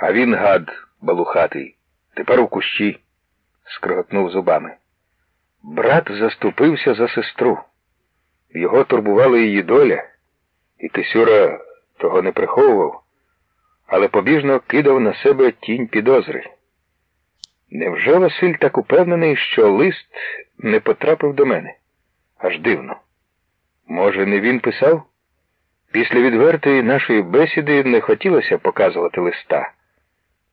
А він гад балухатий. Тепер у кущі, скриготнув зубами. Брат заступився за сестру. Його турбувала її доля, і Кисюра того не приховував, але побіжно кидав на себе тінь підозри. Невже Василь так упевнений, що лист не потрапив до мене? Аж дивно. Може, не він писав? Після відвертої нашої бесіди не хотілося показувати листа,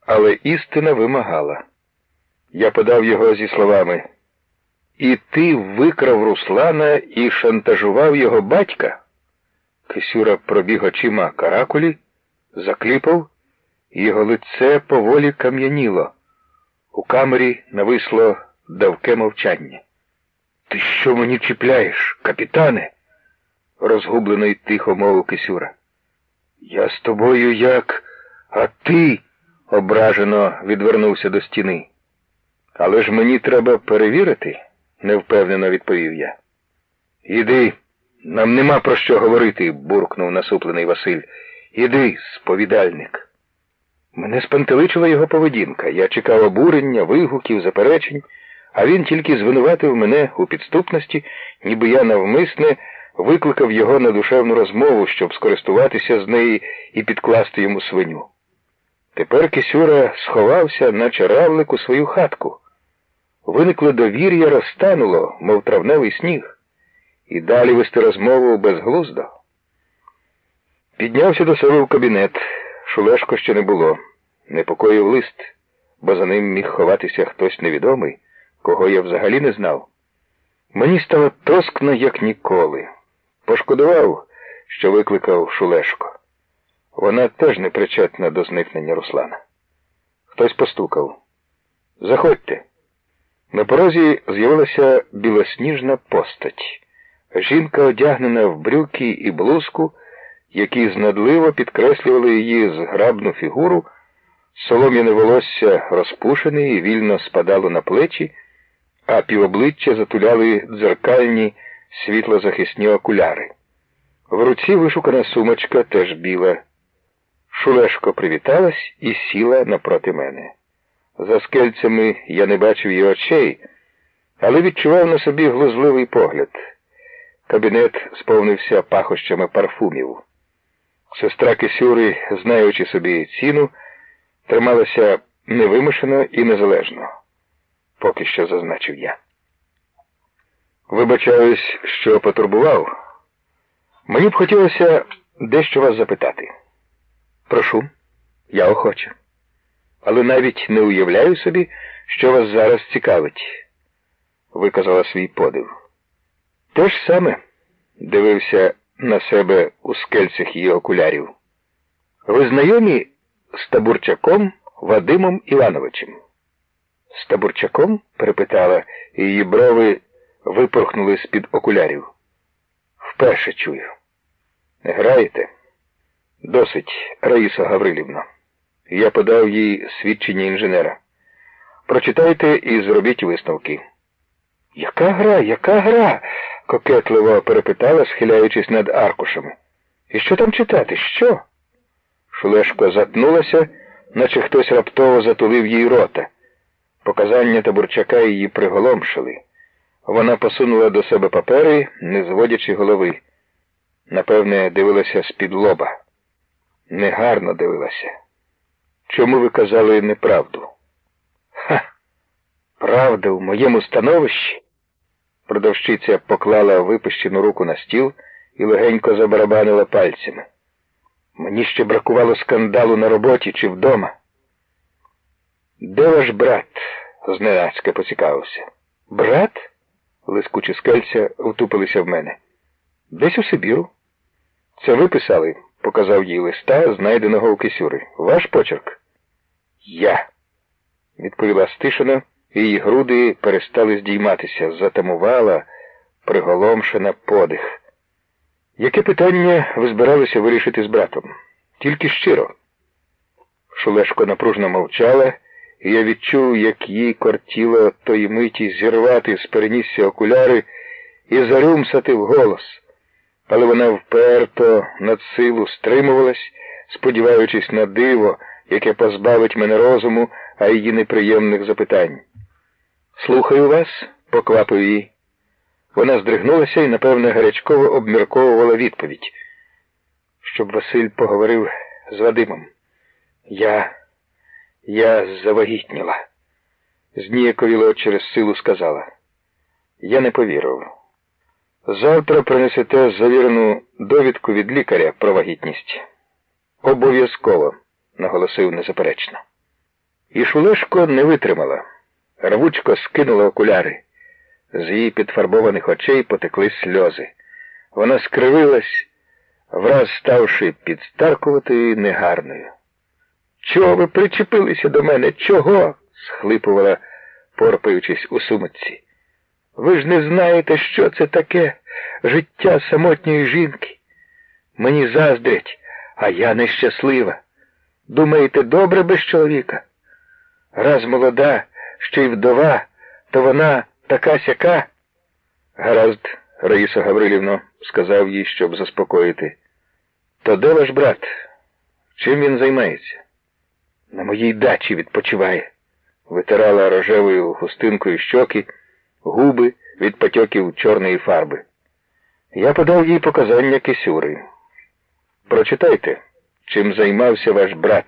але істина вимагала. Я подав його зі словами. І ти викрав Руслана і шантажував його батька? Кисюра пробіг очима каракулі, закліпав, і його лице поволі кам'яніло. У камері нависло давке мовчання. Ти що мені чіпляєш, капітане? розгублено й тихо мовив Кисюра. Я з тобою як, а ти, ображено відвернувся до стіни. Але ж мені треба перевірити, невпевнено відповів я. Іди, нам нема про що говорити, буркнув насуплений Василь. Іди, сповідальник. Мене спантеличила його поведінка. Я чекав обурення, вигуків, заперечень, а він тільки звинуватив мене у підступності, ніби я навмисне викликав його на душевну розмову, щоб скористуватися з неї і підкласти йому свиню. Тепер Кисюра сховався, наче равлик у свою хатку. Виникло довір'я розтануло, мов травневий сніг, і далі вести розмову безглуздо. Піднявся до себе в кабінет. Шулешко ще не було. Непокоїв лист, бо за ним міг ховатися хтось невідомий, кого я взагалі не знав. Мені стало тоскно, як ніколи. Пошкодував, що викликав Шулешко. Вона теж не причетна до зникнення Руслана. Хтось постукав. Заходьте. На порозі з'явилася білосніжна постать. Жінка одягнена в брюки і блузку, які знадливо підкреслювали її зграбну фігуру, солом'яне волосся розпушене і вільно спадало на плечі, а півобличчя затуляли дзеркальні світлозахисні окуляри. В руці вишукана сумочка теж біла. Шулешко привіталась і сіла напроти мене. За скельцями я не бачив її очей, але відчував на собі глузливий погляд. Кабінет сповнився пахощами парфумів. Сестра Кисюри, знаючи собі ціну, трималася невимушено і незалежно, поки що зазначив я. Вибачаюсь, що потурбував. Мені б хотілося дещо вас запитати. Прошу, я охоче. Але навіть не уявляю собі, що вас зараз цікавить, виказала свій подив. Те ж саме дивився на себе у скельцях її окулярів. Ви знайомі з табурчаком Вадимом Івановичем? З табурчаком? перепитала, і її брови випорхнули з-під окулярів. Вперше чую. Граєте? Досить, Раїса Гаврилівна. Я подав їй свідчення інженера. Прочитайте і зробіть висновки. Яка гра, яка гра? кокетливо перепитала, схиляючись над аркушами. І що там читати? Що? Шулешко затнулася, наче хтось раптово затулив їй рота. Показання табурчака її приголомшили. Вона посунула до себе папери, не зводячи голови. Напевне, дивилася з-під лоба. Негарно дивилася. Чому ви казали неправду? Ха! Правда в моєму становищі? Продавщиця поклала випущену руку на стіл і легенько забарабанила пальцями. Мені ще бракувало скандалу на роботі чи вдома. Де ваш брат? зненацька поцікавився. Брат? Лискучі скельця втупилися в мене. Десь у Сибіру. Це ви писали, показав їй листа, знайденого у кисюри. Ваш почерк? Я, відповіла стишена, і її груди перестали здійматися, затамувала, приголомшена подих. Яке питання ви збиралися вирішити з братом? Тільки щиро. Шулешко напружно мовчала, і я відчув, як їй кортіло тої миті зірвати з перенісся окуляри і зарюмсати вголос. Але вона вперто над силу стримувалась, сподіваючись на диво, яке позбавить мене розуму, а її неприємних запитань. Слухаю вас, поквапив її. Вона здригнулася і, напевне, гарячково обмірковувала відповідь, щоб Василь поговорив з Вадимом. Я. я завагітніла. Зніяковіло через силу сказала. Я не повірив. Завтра принесете завірену довідку від лікаря про вагітність. Обов'язково, наголосив незаперечно. І Шулешко не витримала. Рвучко скинула окуляри. З її підфарбованих очей потекли сльози. Вона скривилась, враз ставши підстаркуватою негарною. Чого ви причепилися до мене? Чого? схлипувала, порпаючись у сумочці. Ви ж не знаєте, що це таке життя самотньої жінки. Мені заздрять, а я нещаслива. Думаєте, добре без чоловіка? Раз молода, ще й вдова, то вона така сяка. Гаразд, Раїса Гаврилівно, сказав їй, щоб заспокоїти. То де ваш брат? Чим він займається? На моїй дачі відпочиває, витирала рожевою хустинкою щоки, губи від потьоків чорної фарби. Я подав їй показання кисюри. Прочитайте, чим займався ваш брат.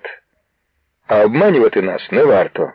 А обманювати нас не варто.